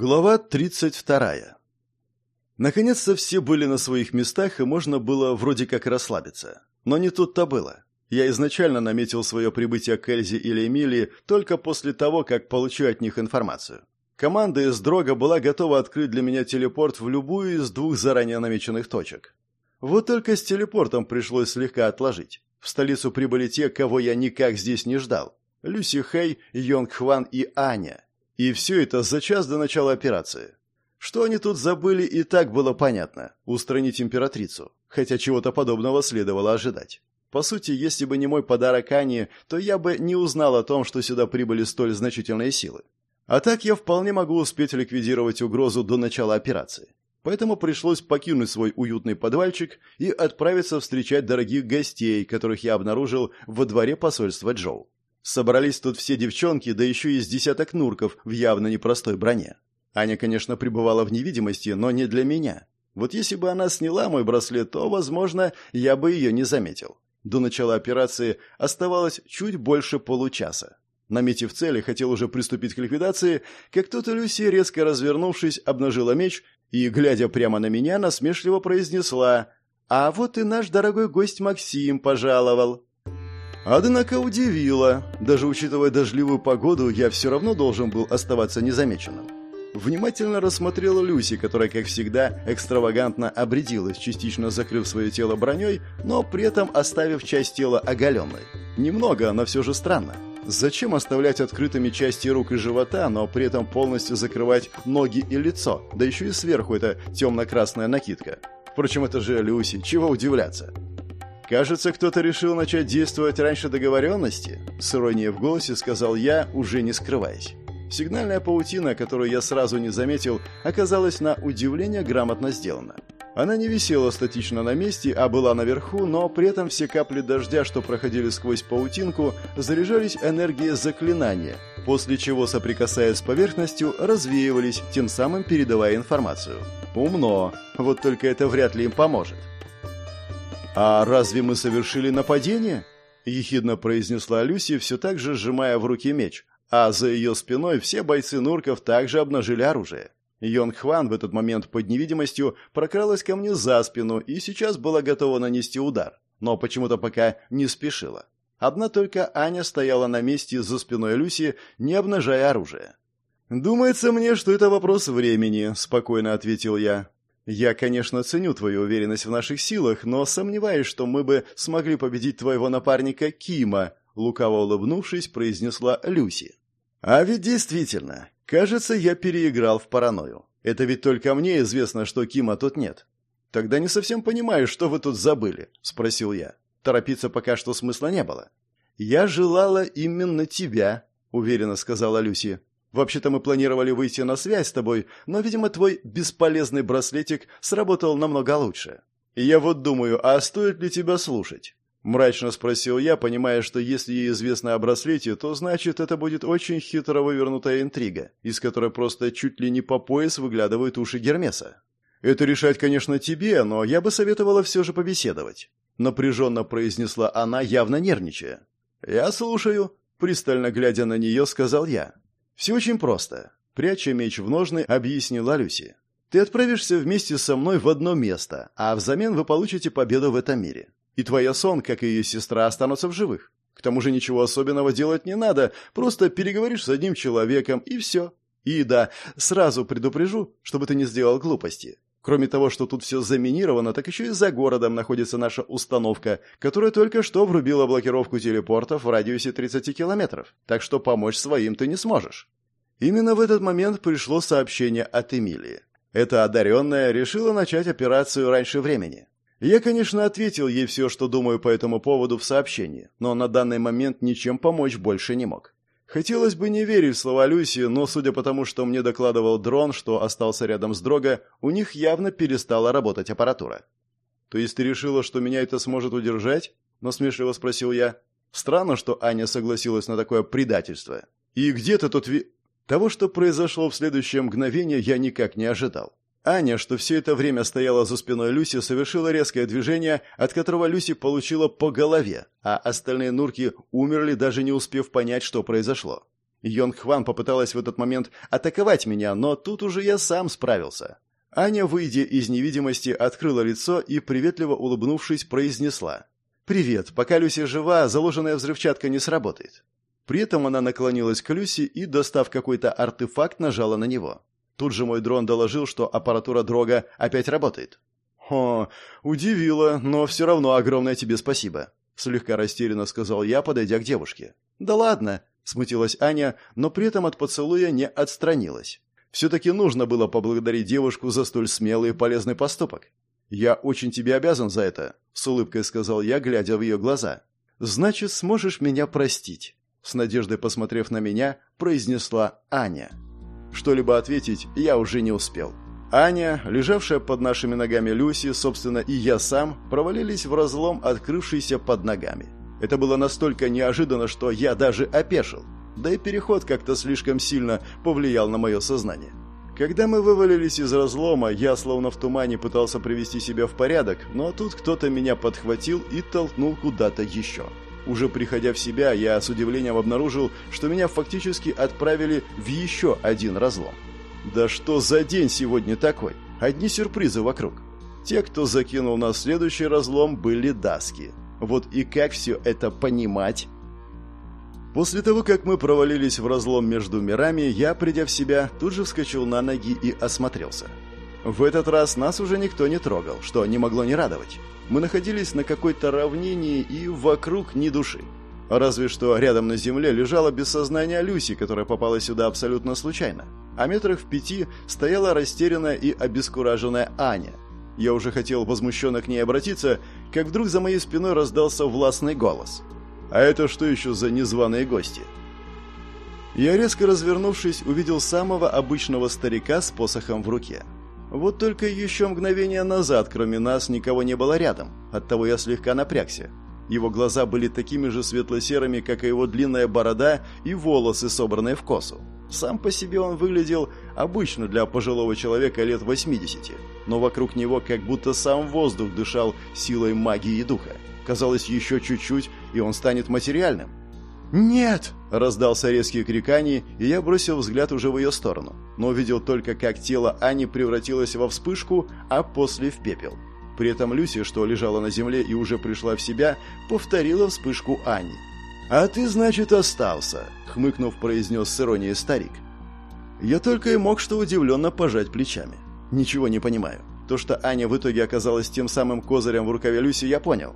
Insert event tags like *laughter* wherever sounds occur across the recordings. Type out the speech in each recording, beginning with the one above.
Глава 32. Наконец-то все были на своих местах, и можно было вроде как расслабиться. Но не тут-то было. Я изначально наметил свое прибытие к Эльзе или Эмилии только после того, как получу от них информацию. Команда из Дрога была готова открыть для меня телепорт в любую из двух заранее намеченных точек. Вот только с телепортом пришлось слегка отложить. В столицу прибыли те, кого я никак здесь не ждал. Люси Хэй, Йонг Хван и Аня – и все это за час до начала операции. Что они тут забыли, и так было понятно. Устранить императрицу. Хотя чего-то подобного следовало ожидать. По сути, если бы не мой подарок Ане, то я бы не узнал о том, что сюда прибыли столь значительные силы. А так я вполне могу успеть ликвидировать угрозу до начала операции. Поэтому пришлось покинуть свой уютный подвальчик и отправиться встречать дорогих гостей, которых я обнаружил во дворе посольства Джоу. Собрались тут все девчонки, да еще и с десяток нурков в явно непростой броне. Аня, конечно, пребывала в невидимости, но не для меня. Вот если бы она сняла мой браслет, то, возможно, я бы ее не заметил. До начала операции оставалось чуть больше получаса. Наметив цели, хотел уже приступить к ликвидации, как тут Люси, резко развернувшись, обнажила меч и, глядя прямо на меня, насмешливо произнесла «А вот и наш дорогой гость Максим пожаловал». Однако удивило. Даже учитывая дождливую погоду, я все равно должен был оставаться незамеченным. Внимательно рассмотрел Люси, которая, как всегда, экстравагантно обрядилась, частично закрыв свое тело броней, но при этом оставив часть тела оголенной. Немного, но все же странно. Зачем оставлять открытыми части рук и живота, но при этом полностью закрывать ноги и лицо, да еще и сверху эта темно-красная накидка? Впрочем, это же Люси, чего удивляться? «Кажется, кто-то решил начать действовать раньше договоренности», — с иронией в голосе сказал я, уже не скрываясь. Сигнальная паутина, которую я сразу не заметил, оказалась на удивление грамотно сделана. Она не висела статично на месте, а была наверху, но при этом все капли дождя, что проходили сквозь паутинку, заряжались энергией заклинания, после чего, соприкасаясь с поверхностью, развеивались, тем самым передавая информацию. Умно, вот только это вряд ли им поможет. «А разве мы совершили нападение?» — ехидно произнесла Люси, все так же сжимая в руки меч, а за ее спиной все бойцы Нурков также обнажили оружие. Йонг Хван в этот момент под невидимостью прокралась ко мне за спину и сейчас была готова нанести удар, но почему-то пока не спешила. Одна только Аня стояла на месте за спиной Люси, не обнажая оружие. «Думается мне, что это вопрос времени», — спокойно ответил я. Я, конечно, ценю твою уверенность в наших силах, но сомневаюсь, что мы бы смогли победить твоего напарника Кима, лукаво улыбнувшись, произнесла Люси. А ведь действительно, кажется, я переиграл в паранойю. Это ведь только мне известно, что Кима тут нет. Тогда не совсем понимаю, что вы тут забыли, спросил я. Торопиться пока что смысла не было. Я желала именно тебя, уверенно сказала Люси. Вообще-то мы планировали выйти на связь с тобой, но, видимо, твой бесполезный браслетик сработал намного лучше. Я вот думаю, а стоит ли тебя слушать? Мрачно спросил я, понимая, что если ей известно о браслете, то значит это будет очень хитро вывернутая интрига, из которой просто чуть ли не по пояс выглядывают уши Гермеса. Это решать, конечно, тебе, но я бы советовала все же побеседовать. Напряженно произнесла она, явно нервничая. «Я слушаю», — пристально глядя на нее, сказал я. «Все очень просто», — пряча меч в ножны, объяснила Люси. «Ты отправишься вместе со мной в одно место, а взамен вы получите победу в этом мире. И твоя сон, как и ее сестра, останутся в живых. К тому же ничего особенного делать не надо, просто переговоришь с одним человеком, и все. И да, сразу предупрежу, чтобы ты не сделал глупости. Кроме того, что тут все заминировано, так еще и за городом находится наша установка, которая только что врубила блокировку телепортов в радиусе 30 километров, так что помочь своим ты не сможешь. Именно в этот момент пришло сообщение от Эмилии. Эта одаренная решила начать операцию раньше времени. Я, конечно, ответил ей все, что думаю по этому поводу в сообщении, но на данный момент ничем помочь больше не мог. Хотелось бы не верить в слова Люси, но судя по тому, что мне докладывал дрон, что остался рядом с Дрога, у них явно перестала работать аппаратура. «То есть ты решила, что меня это сможет удержать?» – насмешливо спросил я. «Странно, что Аня согласилась на такое предательство. И где ты тут ви...» Того, что произошло в следующее мгновение, я никак не ожидал. Аня, что все это время стояла за спиной Люси, совершила резкое движение, от которого Люси получила по голове, а остальные нурки умерли, даже не успев понять, что произошло. Йонг Хван попыталась в этот момент атаковать меня, но тут уже я сам справился. Аня, выйдя из невидимости, открыла лицо и, приветливо улыбнувшись, произнесла. «Привет. Пока Люси жива, заложенная взрывчатка не сработает». При этом она наклонилась к Люси и, достав какой-то артефакт, нажала на него. Тут же мой дрон доложил, что аппаратура Дрога опять работает. «О, удивило, но все равно огромное тебе спасибо», — слегка растерянно сказал я, подойдя к девушке. «Да ладно», — смутилась Аня, но при этом от поцелуя не отстранилась. Все-таки нужно было поблагодарить девушку за столь смелый и полезный поступок. «Я очень тебе обязан за это», — с улыбкой сказал я, глядя в ее глаза. «Значит, сможешь меня простить», — с надеждой посмотрев на меня, произнесла Аня. Что-либо ответить я уже не успел. Аня, лежавшая под нашими ногами Люси, собственно, и я сам, провалились в разлом, открывшийся под ногами. Это было настолько неожиданно, что я даже опешил. Да и переход как-то слишком сильно повлиял на мое сознание. Когда мы вывалились из разлома, я словно в тумане пытался привести себя в порядок, но тут кто-то меня подхватил и толкнул куда-то еще. Уже приходя в себя, я с удивлением обнаружил, что меня фактически отправили в еще один разлом. Да что за день сегодня такой? Одни сюрпризы вокруг. Те, кто закинул на следующий разлом, были даски. Вот и как все это понимать? После того, как мы провалились в разлом между мирами, я, придя в себя, тут же вскочил на ноги и осмотрелся. В этот раз нас уже никто не трогал, что не могло не радовать. Мы находились на какой-то равнине и вокруг ни души. Разве что рядом на земле лежала без сознания Люси, которая попала сюда абсолютно случайно. А метрах в пяти стояла растерянная и обескураженная Аня. Я уже хотел возмущенно к ней обратиться, как вдруг за моей спиной раздался властный голос. «А это что еще за незваные гости?» Я, резко развернувшись, увидел самого обычного старика с посохом в руке. Вот только еще мгновение назад, кроме нас, никого не было рядом. Оттого я слегка напрягся. Его глаза были такими же светло-серыми, как и его длинная борода и волосы, собранные в косу. Сам по себе он выглядел обычно для пожилого человека лет 80, но вокруг него как будто сам воздух дышал силой магии и духа. Казалось, еще чуть-чуть, и он станет материальным. «Нет!» – раздался резкий крик Ани, и я бросил взгляд уже в ее сторону, но увидел только, как тело Ани превратилось во вспышку, а после в пепел. При этом Люси, что лежала на земле и уже пришла в себя, повторила вспышку Ани. «А ты, значит, остался», — хмыкнув, произнес с иронией старик. Я только и мог что удивленно пожать плечами. Ничего не понимаю. То, что Аня в итоге оказалась тем самым козырем в рукаве Люси, я понял.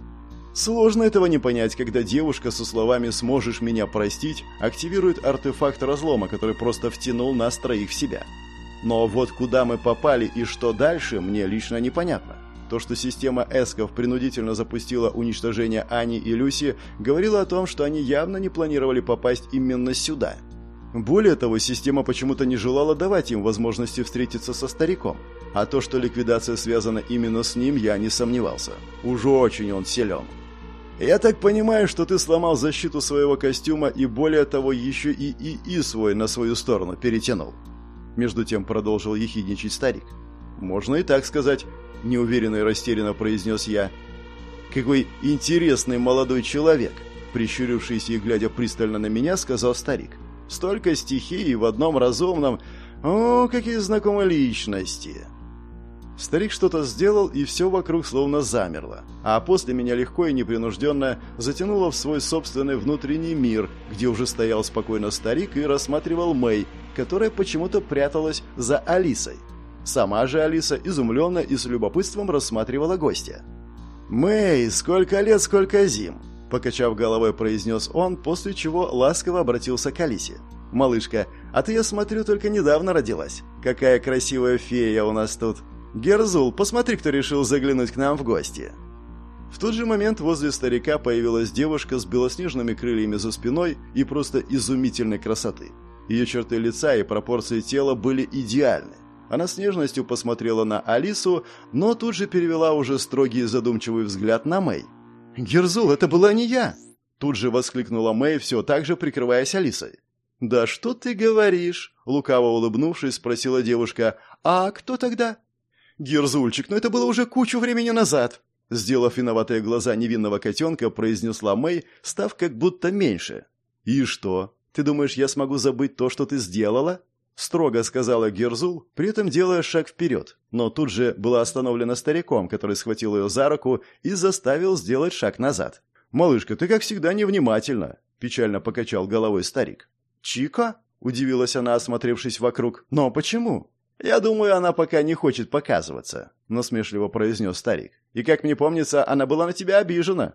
Сложно этого не понять, когда девушка со словами «сможешь меня простить» активирует артефакт разлома, который просто втянул нас троих в себя. Но вот куда мы попали и что дальше, мне лично непонятно. То, что система эсков принудительно запустила уничтожение Ани и Люси, говорило о том, что они явно не планировали попасть именно сюда. Более того, система почему-то не желала давать им возможности встретиться со стариком. А то, что ликвидация связана именно с ним, я не сомневался. Уж очень он силен. Я так понимаю, что ты сломал защиту своего костюма и более того еще и ИИ свой на свою сторону перетянул. Между тем продолжил ехидничать старик. Можно и так сказать, неуверенно и растерянно произнес я. Какой интересный молодой человек, прищурившийся и глядя пристально на меня, сказал старик. Столько стихий в одном разумном. О, какие знакомые личности. Старик что-то сделал, и все вокруг словно замерло. А после меня легко и непринужденно затянуло в свой собственный внутренний мир, где уже стоял спокойно старик и рассматривал Мэй, которая почему-то пряталась за Алисой. Сама же Алиса изумленно и с любопытством рассматривала гостя. «Мэй, сколько лет, сколько зим!» Покачав головой, произнес он, после чего ласково обратился к Алисе. «Малышка, а ты, я смотрю, только недавно родилась. Какая красивая фея у нас тут!» «Герзул, посмотри, кто решил заглянуть к нам в гости!» В тот же момент возле старика появилась девушка с белоснежными крыльями за спиной и просто изумительной красоты. Ее черты лица и пропорции тела были идеальны. Она с нежностью посмотрела на Алису, но тут же перевела уже строгий задумчивый взгляд на Мэй. «Герзул, это была не я!» Тут же воскликнула Мэй, все так же прикрываясь Алисой. «Да что ты говоришь?» Лукаво улыбнувшись, спросила девушка. «А кто тогда?» «Герзульчик, но это было уже кучу времени назад!» Сделав виноватые глаза невинного котенка, произнесла Мэй, став как будто меньше. «И что?» Ты думаешь, я смогу забыть то, что ты сделала?» Строго сказала Герзул, при этом делая шаг вперед, но тут же была остановлена стариком, который схватил ее за руку и заставил сделать шаг назад. «Малышка, ты, как всегда, невнимательна», – печально покачал головой старик. «Чика?» – удивилась она, осмотревшись вокруг. «Но почему?» «Я думаю, она пока не хочет показываться», – насмешливо произнес старик. «И, как мне помнится, она была на тебя обижена».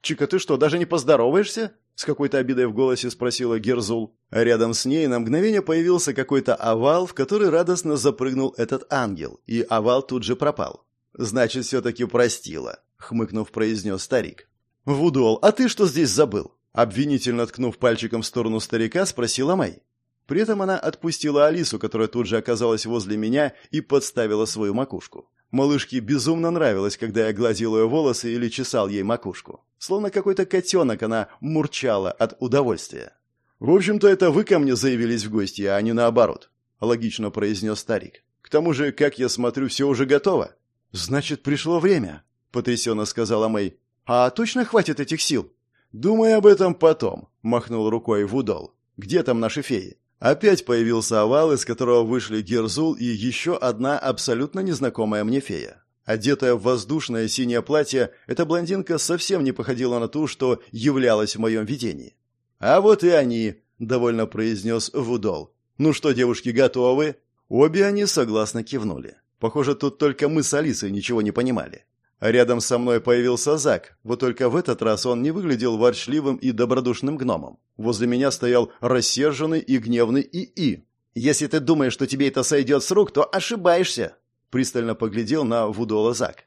«Чика, ты что, даже не поздороваешься?» С какой-то обидой в голосе спросила Герзул. А рядом с ней на мгновение появился какой-то овал, в который радостно запрыгнул этот ангел, и овал тут же пропал. «Значит, все-таки простила», — хмыкнув, произнес старик. «Вудол, а ты что здесь забыл?» Обвинительно ткнув пальчиком в сторону старика, спросила Мэй. При этом она отпустила Алису, которая тут же оказалась возле меня и подставила свою макушку. Малышке безумно нравилось, когда я гладил ее волосы или чесал ей макушку. Словно какой-то котенок она мурчала от удовольствия. «В общем-то, это вы ко мне заявились в гости, а не наоборот», — логично произнес старик. «К тому же, как я смотрю, все уже готово». «Значит, пришло время», — потрясенно сказала Мэй. «А точно хватит этих сил?» «Думай об этом потом», — махнул рукой Вудол. «Где там наши феи?» Опять появился овал, из которого вышли Герзул и еще одна абсолютно незнакомая мне фея. Одетая в воздушное синее платье, эта блондинка совсем не походила на ту, что являлась в моем видении. «А вот и они», — довольно произнес Вудол. «Ну что, девушки, готовы?» Обе они согласно кивнули. Похоже, тут только мы с Алисой ничего не понимали. Рядом со мной появился Зак, вот только в этот раз он не выглядел ворчливым и добродушным гномом. Возле меня стоял рассерженный и гневный ИИ. «Если ты думаешь, что тебе это сойдет с рук, то ошибаешься!» Пристально поглядел на Вудола Зак.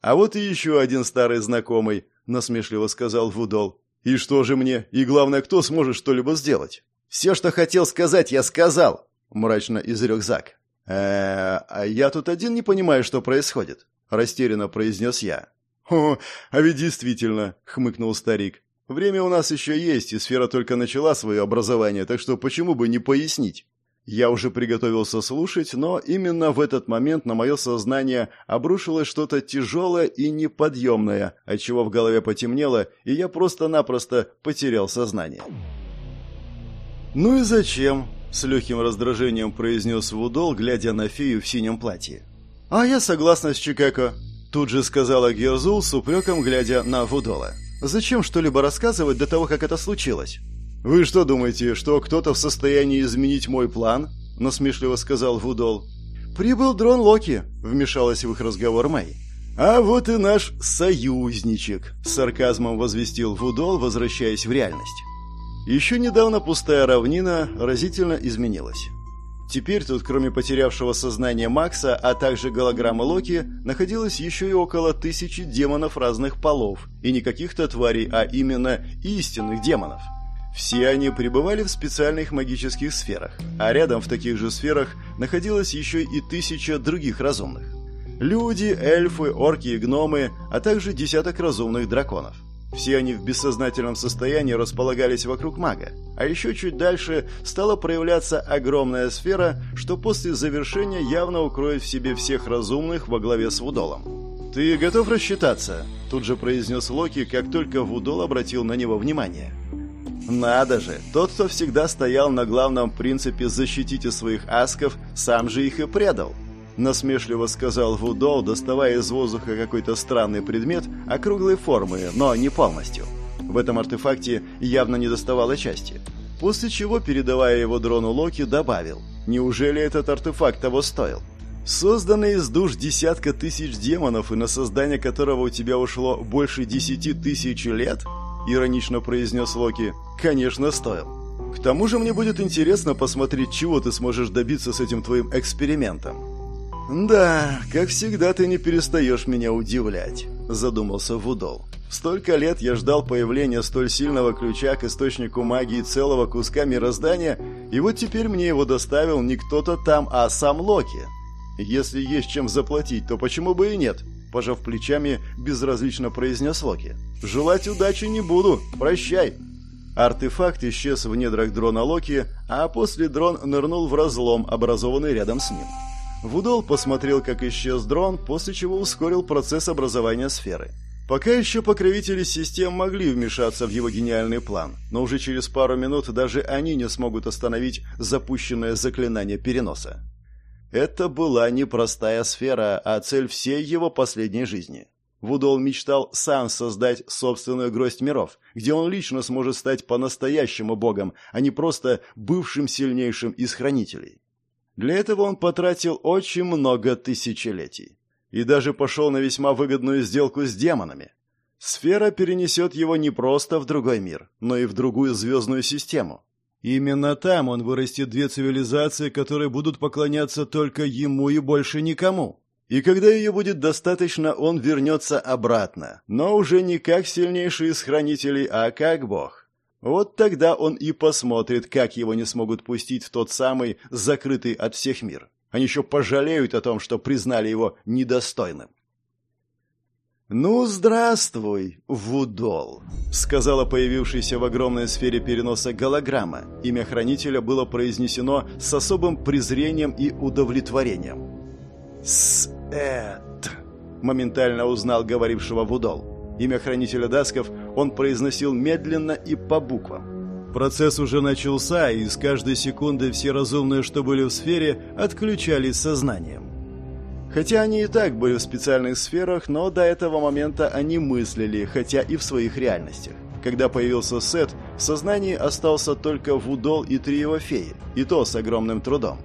«А вот и еще один старый знакомый», — насмешливо сказал Вудол. «И что же мне? И главное, кто сможет что-либо сделать?» «Все, что хотел сказать, я сказал!» — мрачно изрек Зак. э а я тут один не понимаю, что происходит», — растерянно произнес я. «О, а ведь действительно», — хмыкнул старик. «Время у нас еще есть, и сфера только начала свое образование, так что почему бы не пояснить?» Я уже приготовился слушать, но именно в этот момент на мое сознание обрушилось что-то тяжелое и неподъемное, отчего в голове потемнело, и я просто-напросто потерял сознание. «Ну и зачем?» — с легким раздражением произнес Вудол, глядя на фею в синем платье. «А я согласна с Чикако», — тут же сказала Герзул с упреком, глядя на Вудола. «Зачем что-либо рассказывать до того, как это случилось?» «Вы что думаете, что кто-то в состоянии изменить мой план?» — насмешливо сказал Вудол. «Прибыл дрон Локи», — вмешалась в их разговор Мэй. «А вот и наш союзничек», — с сарказмом возвестил Вудол, возвращаясь в реальность. Еще недавно пустая равнина разительно изменилась. Теперь тут, кроме потерявшего сознание Макса, а также голограммы Локи, находилось еще и около тысячи демонов разных полов, и не каких-то тварей, а именно истинных демонов. Все они пребывали в специальных магических сферах, а рядом в таких же сферах находилось еще и тысяча других разумных. Люди, эльфы, орки и гномы, а также десяток разумных драконов. Все они в бессознательном состоянии располагались вокруг мага, а еще чуть дальше стала проявляться огромная сфера, что после завершения явно укроет в себе всех разумных во главе с Вудолом. «Ты готов рассчитаться?» – тут же произнес Локи, как только Вудол обратил на него внимание. «Надо же! Тот, кто всегда стоял на главном принципе «защитите своих асков», сам же их и предал!» Насмешливо сказал Вудол, доставая из воздуха какой-то странный предмет округлой формы, но не полностью. В этом артефакте явно не доставало части. После чего, передавая его дрону Локи, добавил «Неужели этот артефакт того стоил?» Созданный из душ десятка тысяч демонов, и на создание которого у тебя ушло больше десяти тысяч лет?» — иронично произнес Локи. «Конечно, стоил. К тому же мне будет интересно посмотреть, чего ты сможешь добиться с этим твоим экспериментом. «Да, как всегда ты не перестаешь меня удивлять», — задумался Вудол. «Столько лет я ждал появления столь сильного ключа к источнику магии целого куска мироздания, и вот теперь мне его доставил не кто-то там, а сам Локи. Если есть чем заплатить, то почему бы и нет?» Пожав плечами, безразлично произнес Локи. «Желать удачи не буду. Прощай!» Артефакт исчез в недрах дрона Локи, а после дрон нырнул в разлом, образованный рядом с ним. Вудол посмотрел, как исчез дрон, после чего ускорил процесс образования сферы. Пока еще покровители систем могли вмешаться в его гениальный план, но уже через пару минут даже они не смогут остановить запущенное заклинание переноса. Это была не простая сфера, а цель всей его последней жизни. Вудол мечтал сам создать собственную гроздь миров, где он лично сможет стать по-настоящему богом, а не просто бывшим сильнейшим из хранителей. Для этого он потратил очень много тысячелетий и даже пошел на весьма выгодную сделку с демонами. Сфера перенесет его не просто в другой мир, но и в другую звездную систему. Именно там он вырастет две цивилизации, которые будут поклоняться только ему и больше никому. И когда ее будет достаточно, он вернется обратно, но уже не как сильнейший из хранителей, а как бог. Вот тогда он и посмотрит, как его не смогут пустить в тот самый закрытый от всех мир. Они еще пожалеют о том, что признали его недостойным. «Ну, здравствуй, Вудол», — сказала появившаяся в огромной сфере переноса голограмма. Имя хранителя было произнесено с особым презрением и удовлетворением. «Сэт», — моментально узнал говорившего Вудол. Имя хранителя Дасков он произносил медленно и по буквам. Процесс уже начался, и с каждой секунды все разумные, что были в сфере, отключались сознанием. Хотя они и так были в специальных сферах, но до этого момента они мыслили, хотя и в своих реальностях. Когда появился Сет, в сознании остался только Вудол и три его феи, и то с огромным трудом.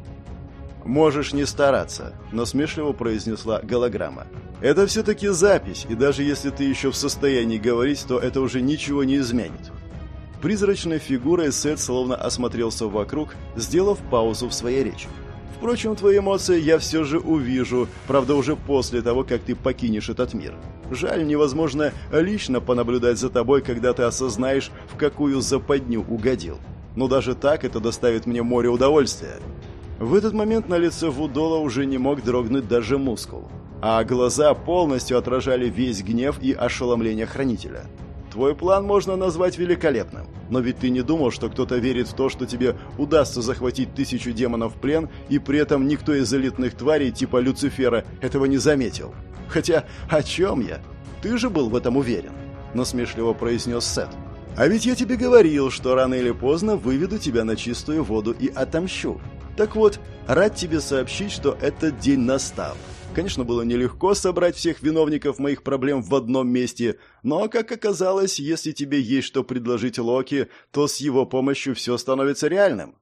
«Можешь не стараться», — насмешливо произнесла голограмма. «Это все-таки запись, и даже если ты еще в состоянии говорить, то это уже ничего не изменит. Призрачной фигурой Сет словно осмотрелся вокруг, сделав паузу в своей речи. Впрочем, твои эмоции я все же увижу, правда уже после того, как ты покинешь этот мир. Жаль, невозможно лично понаблюдать за тобой, когда ты осознаешь, в какую западню угодил. Но даже так это доставит мне море удовольствия. В этот момент на лице Вудола уже не мог дрогнуть даже мускул, а глаза полностью отражали весь гнев и ошеломление хранителя. Твой план можно назвать великолепным. Но ведь ты не думал, что кто-то верит в то, что тебе удастся захватить тысячу демонов в плен, и при этом никто из элитных тварей типа Люцифера этого не заметил. Хотя, о чем я? Ты же был в этом уверен, насмешливо произнес Сет. А ведь я тебе говорил, что рано или поздно выведу тебя на чистую воду и отомщу. Так вот, рад тебе сообщить, что этот день настал. Конечно, было нелегко собрать всех виновников моих проблем в одном месте, но, как оказалось, если тебе есть что предложить Локи, то с его помощью все становится реальным.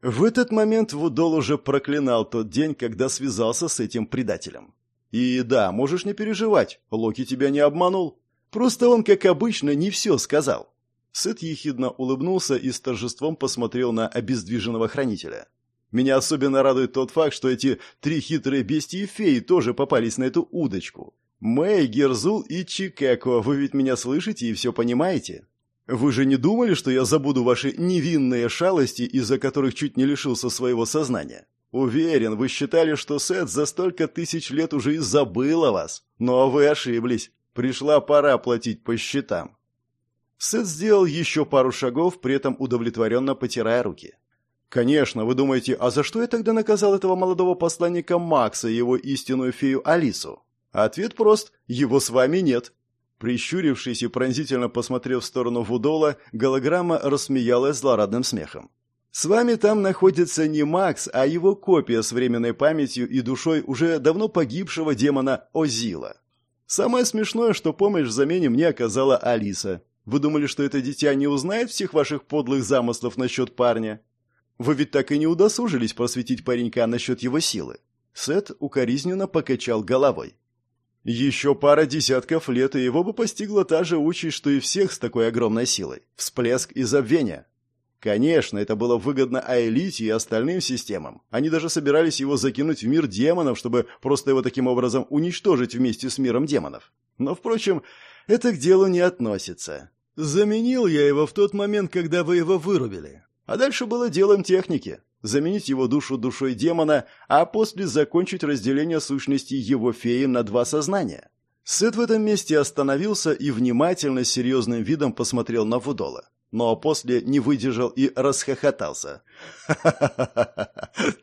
В этот момент Вудол уже проклинал тот день, когда связался с этим предателем. И да, можешь не переживать, Локи тебя не обманул. Просто он, как обычно, не все сказал. Сет ехидно улыбнулся и с торжеством посмотрел на обездвиженного хранителя. Меня особенно радует тот факт, что эти три хитрые бестии феи тоже попались на эту удочку. Мэй, Герзул и Чикеко, вы ведь меня слышите и все понимаете? Вы же не думали, что я забуду ваши невинные шалости, из-за которых чуть не лишился своего сознания? Уверен, вы считали, что Сет за столько тысяч лет уже и забыл о вас. Но вы ошиблись. Пришла пора платить по счетам. Сет сделал еще пару шагов, при этом удовлетворенно потирая руки. Конечно, вы думаете, а за что я тогда наказал этого молодого посланника Макса и его истинную фею Алису? Ответ прост – его с вами нет. Прищурившись и пронзительно посмотрев в сторону Вудола, голограмма рассмеялась злорадным смехом. С вами там находится не Макс, а его копия с временной памятью и душой уже давно погибшего демона Озила. Самое смешное, что помощь в замене мне оказала Алиса. Вы думали, что это дитя не узнает всех ваших подлых замыслов насчет парня? Вы ведь так и не удосужились просветить паренька насчет его силы. Сет укоризненно покачал головой. Еще пара десятков лет, и его бы постигла та же участь, что и всех с такой огромной силой. Всплеск и забвение. Конечно, это было выгодно Аэлите и остальным системам. Они даже собирались его закинуть в мир демонов, чтобы просто его таким образом уничтожить вместе с миром демонов. Но, впрочем, это к делу не относится. Заменил я его в тот момент, когда вы его вырубили. А дальше было делом техники. Заменить его душу душой демона, а после закончить разделение сущности его феи на два сознания. Сет в этом месте остановился и внимательно, серьезным видом посмотрел на Вудола. Но после не выдержал и расхохотался. «Ха-ха-ха!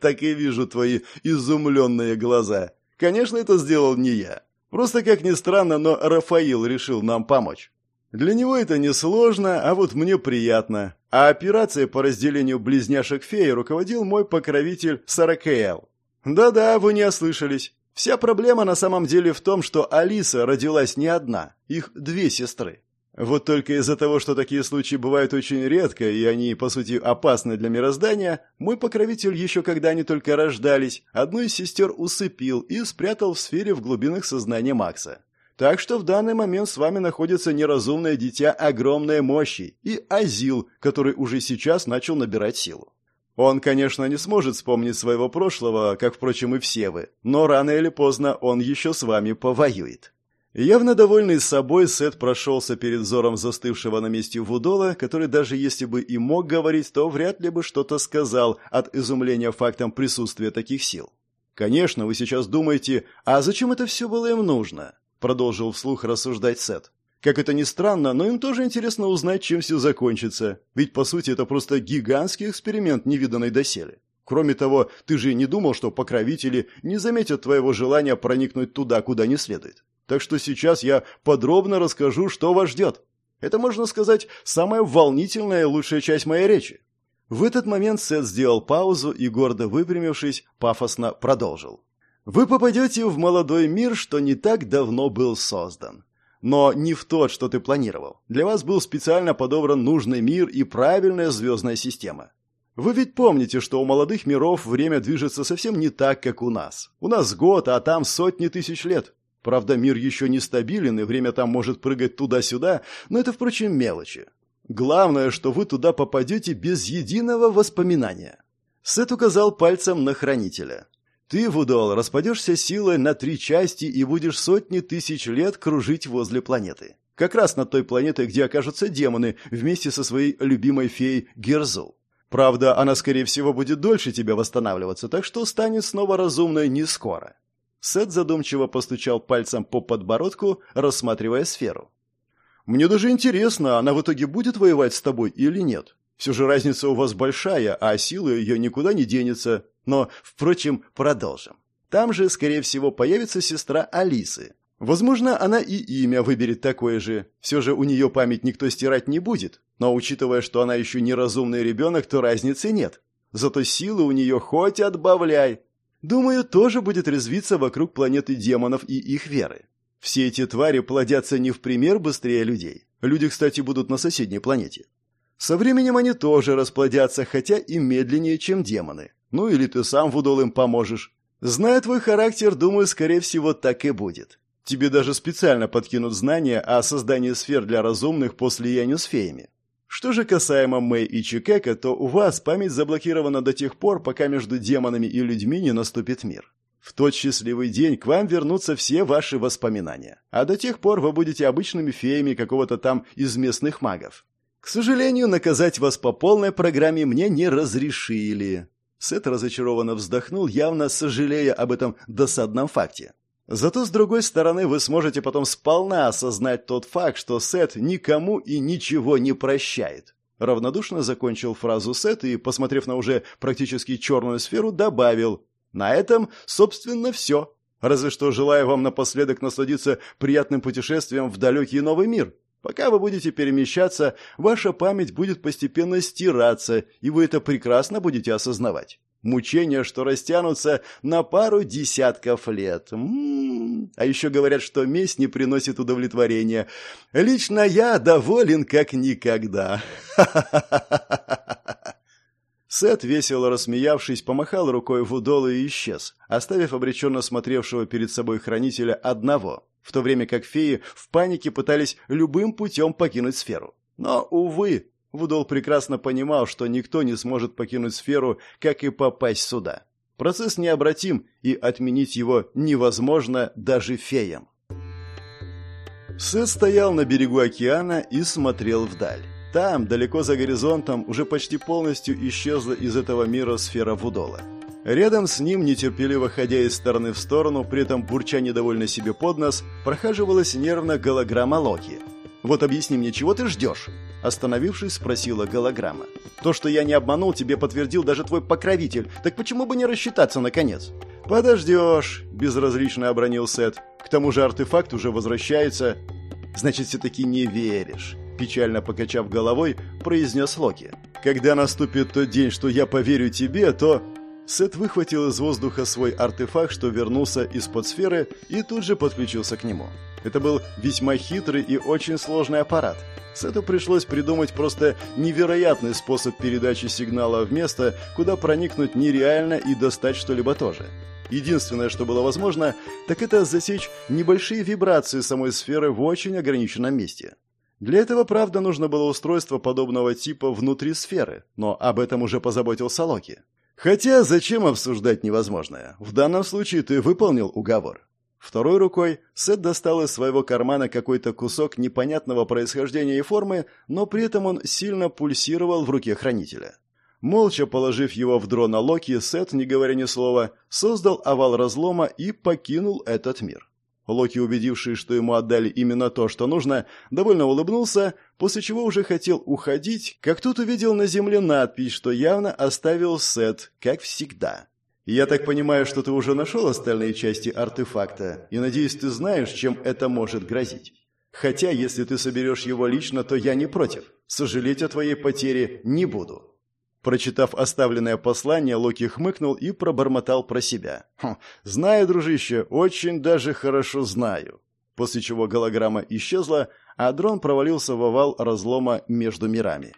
Так и вижу твои изумленные глаза. Конечно, это сделал не я. Просто, как ни странно, но Рафаил решил нам помочь. Для него это несложно, а вот мне приятно. А операцией по разделению близняшек феи руководил мой покровитель Саракеэл. Да-да, вы не ослышались. Вся проблема на самом деле в том, что Алиса родилась не одна, их две сестры. Вот только из-за того, что такие случаи бывают очень редко, и они, по сути, опасны для мироздания, мой покровитель еще когда они только рождались, одну из сестер усыпил и спрятал в сфере в глубинах сознания Макса. Так что в данный момент с вами находится неразумное дитя огромной мощи и Азил, который уже сейчас начал набирать силу. Он, конечно, не сможет вспомнить своего прошлого, как, впрочем, и все вы, но рано или поздно он еще с вами повоюет. Явно довольный собой, Сет прошелся перед взором застывшего на месте Вудола, который даже если бы и мог говорить, то вряд ли бы что-то сказал от изумления фактом присутствия таких сил. «Конечно, вы сейчас думаете, а зачем это все было им нужно?» Продолжил вслух рассуждать Сет. Как это ни странно, но им тоже интересно узнать, чем все закончится. Ведь, по сути, это просто гигантский эксперимент, невиданный доселе. Кроме того, ты же не думал, что покровители не заметят твоего желания проникнуть туда, куда не следует. Так что сейчас я подробно расскажу, что вас ждет. Это, можно сказать, самая волнительная и лучшая часть моей речи. В этот момент Сет сделал паузу и, гордо выпрямившись, пафосно продолжил. Вы попадете в молодой мир, что не так давно был создан. Но не в тот, что ты планировал. Для вас был специально подобран нужный мир и правильная звездная система. Вы ведь помните, что у молодых миров время движется совсем не так, как у нас. У нас год, а там сотни тысяч лет. Правда, мир еще не стабилен, и время там может прыгать туда-сюда, но это, впрочем, мелочи. Главное, что вы туда попадете без единого воспоминания. Сет указал пальцем на хранителя. Ты, Вудол, распадешься силой на три части и будешь сотни тысяч лет кружить возле планеты. Как раз над той планетой, где окажутся демоны, вместе со своей любимой феей Герзул. Правда, она, скорее всего, будет дольше тебя восстанавливаться, так что станет снова разумной не скоро. Сет задумчиво постучал пальцем по подбородку, рассматривая сферу. «Мне даже интересно, она в итоге будет воевать с тобой или нет? Все же разница у вас большая, а силы ее никуда не денется. Но, впрочем, продолжим. Там же, скорее всего, появится сестра Алисы. Возможно, она и имя выберет такое же. Все же у нее память никто стирать не будет. Но учитывая, что она еще неразумный ребенок, то разницы нет. Зато силы у нее хоть отбавляй. Думаю, тоже будет резвиться вокруг планеты демонов и их веры. Все эти твари плодятся не в пример быстрее людей. Люди, кстати, будут на соседней планете. Со временем они тоже расплодятся, хотя и медленнее, чем демоны. Ну или ты сам Вудол им поможешь. Зная твой характер, думаю, скорее всего, так и будет. Тебе даже специально подкинут знания о создании сфер для разумных по слиянию с феями. Что же касаемо Мэй и Чикека, то у вас память заблокирована до тех пор, пока между демонами и людьми не наступит мир. В тот счастливый день к вам вернутся все ваши воспоминания. А до тех пор вы будете обычными феями какого-то там из местных магов. К сожалению, наказать вас по полной программе мне не разрешили. Сет разочарованно вздохнул, явно сожалея об этом досадном факте. Зато, с другой стороны, вы сможете потом сполна осознать тот факт, что Сет никому и ничего не прощает. Равнодушно закончил фразу Сет и, посмотрев на уже практически черную сферу, добавил «На этом, собственно, все. Разве что желаю вам напоследок насладиться приятным путешествием в далекий новый мир. Пока вы будете перемещаться, ваша память будет постепенно стираться, и вы это прекрасно будете осознавать. Мучения, что растянутся на пару десятков лет. М -м -м. А еще говорят, что месть не приносит удовлетворения. Лично я доволен как никогда. *laughs* Сет, весело рассмеявшись, помахал рукой в удол и исчез, оставив обреченно смотревшего перед собой хранителя одного, в то время как феи в панике пытались любым путем покинуть сферу. Но, увы, Вудол прекрасно понимал, что никто не сможет покинуть сферу, как и попасть сюда. Процесс необратим, и отменить его невозможно даже феям. Сет стоял на берегу океана и смотрел вдаль. Там, далеко за горизонтом, уже почти полностью исчезла из этого мира сфера Вудола. Рядом с ним, нетерпеливо ходя из стороны в сторону, при этом бурча недовольно себе под нос, прохаживалась нервно голограмма Локи. «Вот объясни мне, чего ты ждешь?» Остановившись, спросила голограмма. «То, что я не обманул, тебе подтвердил даже твой покровитель. Так почему бы не рассчитаться, наконец?» «Подождешь», — безразлично обронил Сет. К тому же артефакт уже возвращается. Значит, все-таки не веришь. Печально покачав головой, произнес Локи. Когда наступит тот день, что я поверю тебе, то... Сет выхватил из воздуха свой артефакт, что вернулся из-под сферы, и тут же подключился к нему. Это был весьма хитрый и очень сложный аппарат. Сету пришлось придумать просто невероятный способ передачи сигнала в место, куда проникнуть нереально и достать что-либо тоже. Единственное, что было возможно, так это засечь небольшие вибрации самой сферы в очень ограниченном месте. Для этого, правда, нужно было устройство подобного типа внутри сферы, но об этом уже позаботился Локи. Хотя зачем обсуждать невозможное? В данном случае ты выполнил уговор. Второй рукой Сет достал из своего кармана какой-то кусок непонятного происхождения и формы, но при этом он сильно пульсировал в руке хранителя. Молча положив его в дрона Локи, Сет, не говоря ни слова, создал овал разлома и покинул этот мир. Локи, убедившись, что ему отдали именно то, что нужно, довольно улыбнулся, после чего уже хотел уходить, как тут увидел на земле надпись, что явно оставил Сет, как всегда. «Я так понимаю, что ты уже нашел остальные части артефакта, и надеюсь, ты знаешь, чем это может грозить. Хотя, если ты соберешь его лично, то я не против. Сожалеть о твоей потере не буду». Прочитав оставленное послание, Локи хмыкнул и пробормотал про себя. «Хм, «Знаю, дружище, очень даже хорошо знаю». После чего голограмма исчезла, а дрон провалился в овал разлома между мирами.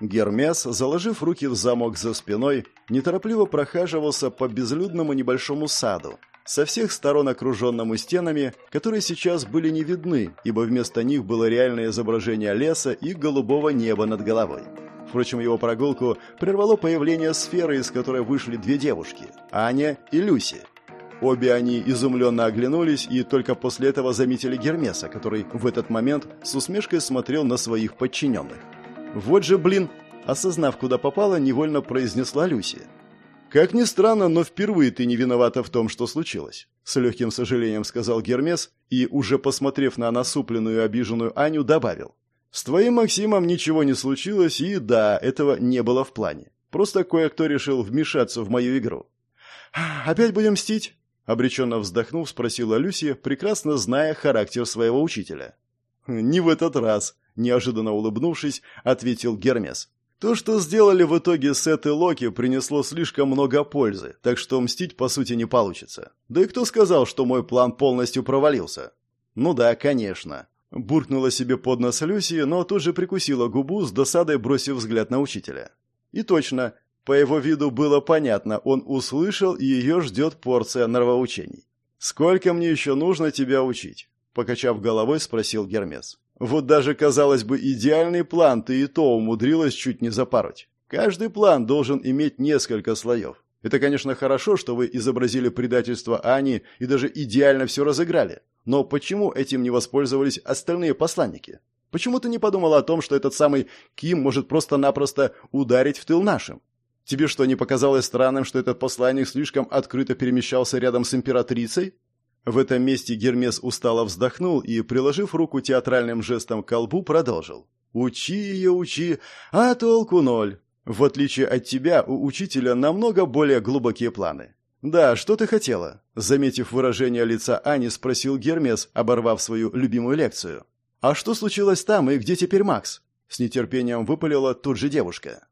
Гермес, заложив руки в замок за спиной, неторопливо прохаживался по безлюдному небольшому саду, со всех сторон окруженному стенами, которые сейчас были не видны, ибо вместо них было реальное изображение леса и голубого неба над головой. Впрочем, его прогулку прервало появление сферы, из которой вышли две девушки – Аня и Люси. Обе они изумленно оглянулись и только после этого заметили Гермеса, который в этот момент с усмешкой смотрел на своих подчиненных. «Вот же, блин!» Осознав, куда попала, невольно произнесла Люси. «Как ни странно, но впервые ты не виновата в том, что случилось», — с легким сожалением сказал Гермес и, уже посмотрев на насупленную и обиженную Аню, добавил. «С твоим Максимом ничего не случилось, и да, этого не было в плане. Просто кое-кто решил вмешаться в мою игру». «Опять будем мстить?» — обреченно вздохнув, спросила Люси, прекрасно зная характер своего учителя. «Не в этот раз», неожиданно улыбнувшись, ответил Гермес. То, что сделали в итоге Сет и Локи, принесло слишком много пользы, так что мстить по сути не получится. Да и кто сказал, что мой план полностью провалился? Ну да, конечно. Буркнула себе под нос Люси, но тут же прикусила губу с досадой, бросив взгляд на учителя. И точно, по его виду было понятно, он услышал, и ее ждет порция нравоучений. «Сколько мне еще нужно тебя учить?» Покачав головой, спросил Гермес. Вот даже, казалось бы, идеальный план ты и то умудрилась чуть не запороть. Каждый план должен иметь несколько слоев. Это, конечно, хорошо, что вы изобразили предательство Ани и даже идеально все разыграли. Но почему этим не воспользовались остальные посланники? Почему ты не подумала о том, что этот самый Ким может просто-напросто ударить в тыл нашим? Тебе что, не показалось странным, что этот посланник слишком открыто перемещался рядом с императрицей? В этом месте Гермес устало вздохнул и, приложив руку театральным жестом к колбу, продолжил. «Учи ее, учи, а толку ноль. В отличие от тебя, у учителя намного более глубокие планы». «Да, что ты хотела?» Заметив выражение лица Ани, спросил Гермес, оборвав свою любимую лекцию. «А что случилось там и где теперь Макс?» С нетерпением выпалила тут же девушка.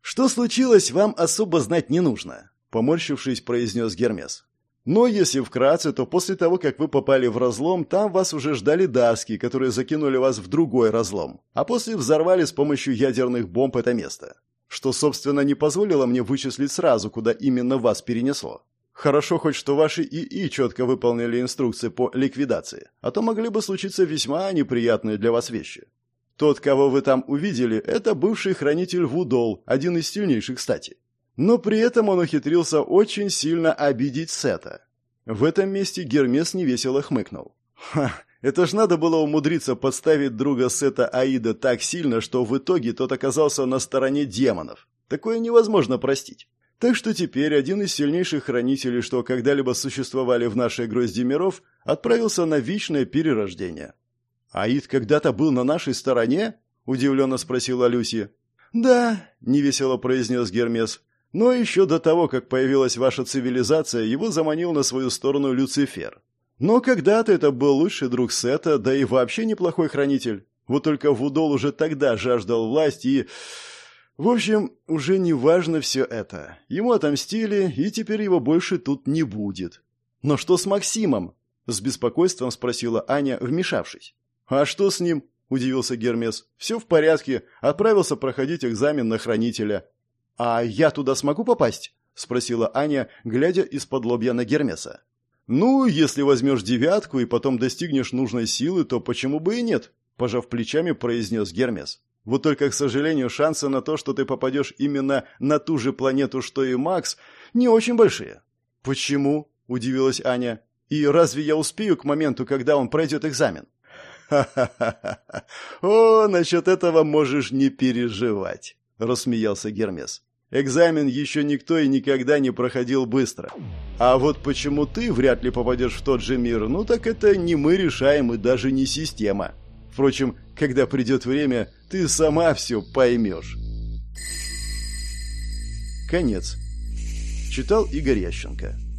«Что случилось, вам особо знать не нужно», — поморщившись, произнес Гермес. Но если вкратце, то после того, как вы попали в разлом, там вас уже ждали даски, которые закинули вас в другой разлом, а после взорвали с помощью ядерных бомб это место. Что, собственно, не позволило мне вычислить сразу, куда именно вас перенесло. Хорошо хоть, что ваши ИИ четко выполнили инструкции по ликвидации, а то могли бы случиться весьма неприятные для вас вещи. Тот, кого вы там увидели, это бывший хранитель Вудол, один из сильнейших, кстати. Но при этом он ухитрился очень сильно обидеть Сета. В этом месте Гермес невесело хмыкнул. «Ха, это ж надо было умудриться подставить друга Сета Аида так сильно, что в итоге тот оказался на стороне демонов. Такое невозможно простить. Так что теперь один из сильнейших хранителей, что когда-либо существовали в нашей грозди миров, отправился на вечное перерождение. «Аид когда-то был на нашей стороне?» – удивленно спросила Люси. «Да», – невесело произнес Гермес. Но еще до того, как появилась ваша цивилизация, его заманил на свою сторону Люцифер. Но когда-то это был лучший друг Сета, да и вообще неплохой хранитель. Вот только Вудол уже тогда жаждал власти и... В общем, уже не важно все это. Ему отомстили, и теперь его больше тут не будет. Но что с Максимом? С беспокойством спросила Аня, вмешавшись. А что с ним? Удивился Гермес. Все в порядке. Отправился проходить экзамен на хранителя. А я туда смогу попасть? Спросила Аня, глядя из-под лобья на Гермеса. «Ну, если возьмешь девятку и потом достигнешь нужной силы, то почему бы и нет?» Пожав плечами, произнес Гермес. «Вот только, к сожалению, шансы на то, что ты попадешь именно на ту же планету, что и Макс, не очень большие». «Почему?» – удивилась Аня. «И разве я успею к моменту, когда он пройдет экзамен?» «Ха-ха-ха! О, насчет этого можешь не переживать!» – рассмеялся Гермес. Экзамен еще никто и никогда не проходил быстро. А вот почему ты вряд ли попадешь в тот же мир, ну так это не мы решаем и даже не система. Впрочем, когда придет время, ты сама все поймешь. Конец. Читал Игорь Ященко.